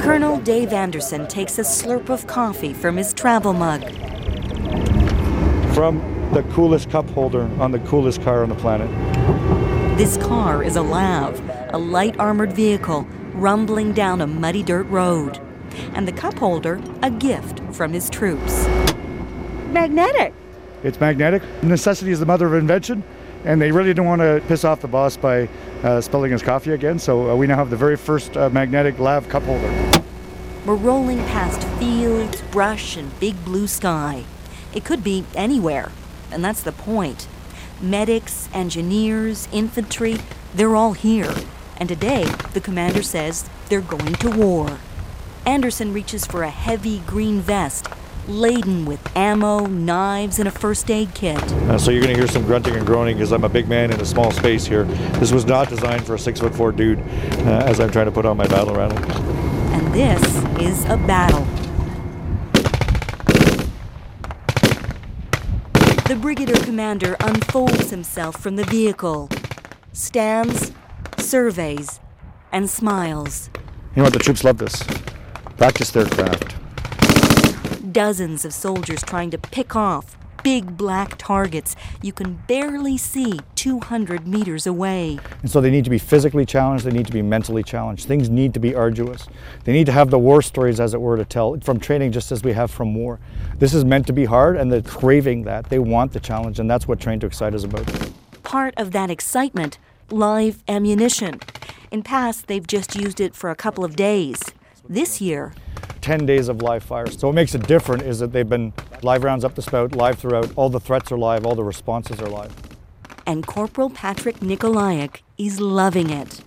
Colonel Dave Anderson takes a slurp of coffee from his travel mug. From the coolest cup holder on the coolest car on the planet. This car is a LAV, a light armored vehicle rumbling down a muddy dirt road. And the cup holder, a gift from his troops. Magnetic. It's magnetic. Necessity is the mother of invention, and they really don't want to piss off the boss by uh, spilling his coffee again. So uh, we now have the very first uh, magnetic lav cup holder. We're rolling past fields, brush, and big blue sky. It could be anywhere, and that's the point. Medics, engineers, infantry, they're all here. And today, the commander says they're going to war. Anderson reaches for a heavy green vest laden with ammo, knives, and a first aid kit. Uh, so you're going to hear some grunting and groaning because I'm a big man in a small space here. This was not designed for a six foot four dude uh, as I'm trying to put on my battle rattle. And this is a battle. The brigadier commander unfolds himself from the vehicle, stands, surveys, and smiles. You know what? The troops love this. Practice their craft dozens of soldiers trying to pick off big black targets you can barely see 200 meters away. And so they need to be physically challenged, they need to be mentally challenged. Things need to be arduous. They need to have the war stories, as it were, to tell from training just as we have from war. This is meant to be hard, and they're craving that. They want the challenge, and that's what Train to Excite is about. Part of that excitement live ammunition. In past, they've just used it for a couple of days. This year, 10 days of live fire. So what makes it different is that they've been live rounds up the spout, live throughout. All the threats are live, all the responses are live. And Corporal Patrick Nikolayak is loving it.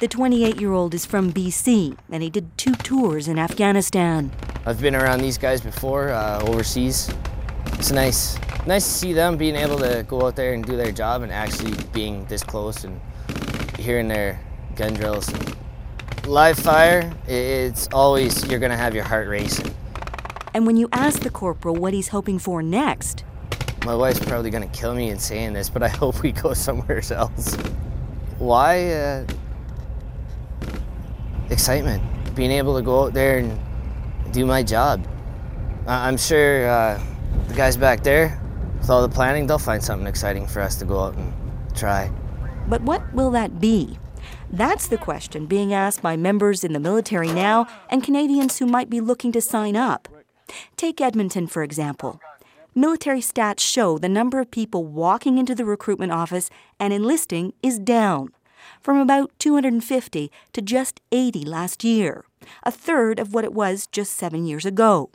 The 28 year old is from BC and he did two tours in Afghanistan. I've been around these guys before, uh, overseas. It's nice. Nice to see them being able to go out there and do their job and actually being this close and hearing their gun drills and live fire, it's always, you're going to have your heart racing. And when you ask the corporal what he's hoping for next, my wife's probably going to kill me in saying this, but I hope we go somewhere else. Why? Uh, excitement. Being able to go out there and do my job. I'm sure uh, the guys back there, with all the planning, they'll find something exciting for us to go out and try. But what will that be? That's the question being asked by members in the military now and Canadians who might be looking to sign up. Take Edmonton, for example. Military stats show the number of people walking into the recruitment office and enlisting is down from about 250 to just 80 last year, a third of what it was just seven years ago.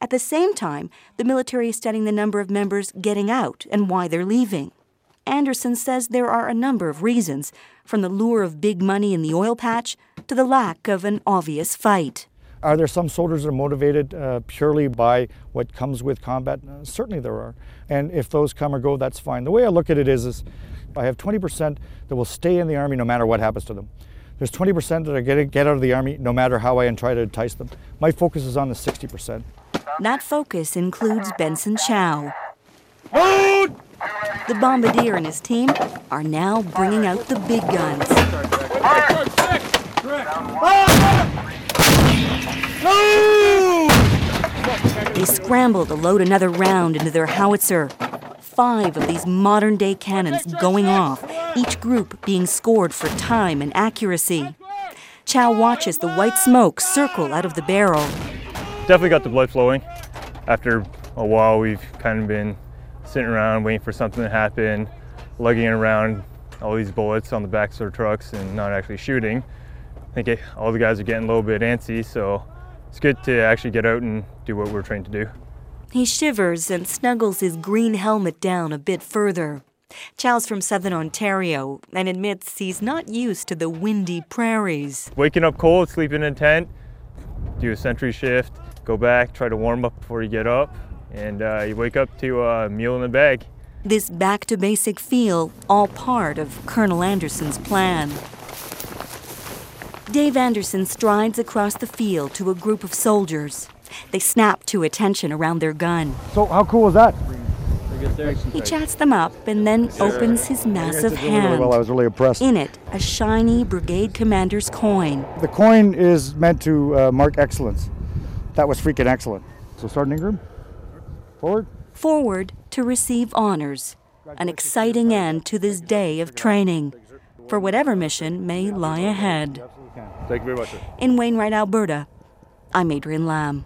At the same time, the military is studying the number of members getting out and why they're leaving. Anderson says there are a number of reasons, from the lure of big money in the oil patch to the lack of an obvious fight. Are there some soldiers that are motivated uh, purely by what comes with combat? Uh, certainly there are. And if those come or go, that's fine. The way I look at it is, is I have 20% that will stay in the Army no matter what happens to them. There's 20% that are going to get out of the Army no matter how I try to entice them. My focus is on the 60%. That focus includes Benson Chow. Move! The bombardier and his team are now bringing out the big guns. They scramble to load another round into their howitzer. Five of these modern day cannons going off, each group being scored for time and accuracy. Chow watches the white smoke circle out of the barrel. Definitely got the blood flowing. After a while, we've kind of been sitting around waiting for something to happen, lugging around all these bullets on the backs of their trucks and not actually shooting. I think all the guys are getting a little bit antsy, so it's good to actually get out and do what we're trained to do. He shivers and snuggles his green helmet down a bit further. Chow's from southern Ontario and admits he's not used to the windy prairies. Waking up cold, sleeping in a tent, do a sentry shift, go back, try to warm up before you get up, and uh, you wake up to a meal in the bag. This back to basic feel, all part of Colonel Anderson's plan. Dave Anderson strides across the field to a group of soldiers. They snap to attention around their gun. So, how cool is that? He chats them up and then opens his massive Really, really well. I hand. was really impressed. In it, a shiny brigade commander's coin. The coin is meant to uh, mark excellence. That was freaking excellent. So, Sergeant Ingram, forward. Forward to receive honors. An exciting end to this day of training. For whatever mission may lie ahead. Thank you very much, sir. In Wainwright, Alberta, I'm Adrian Lamb.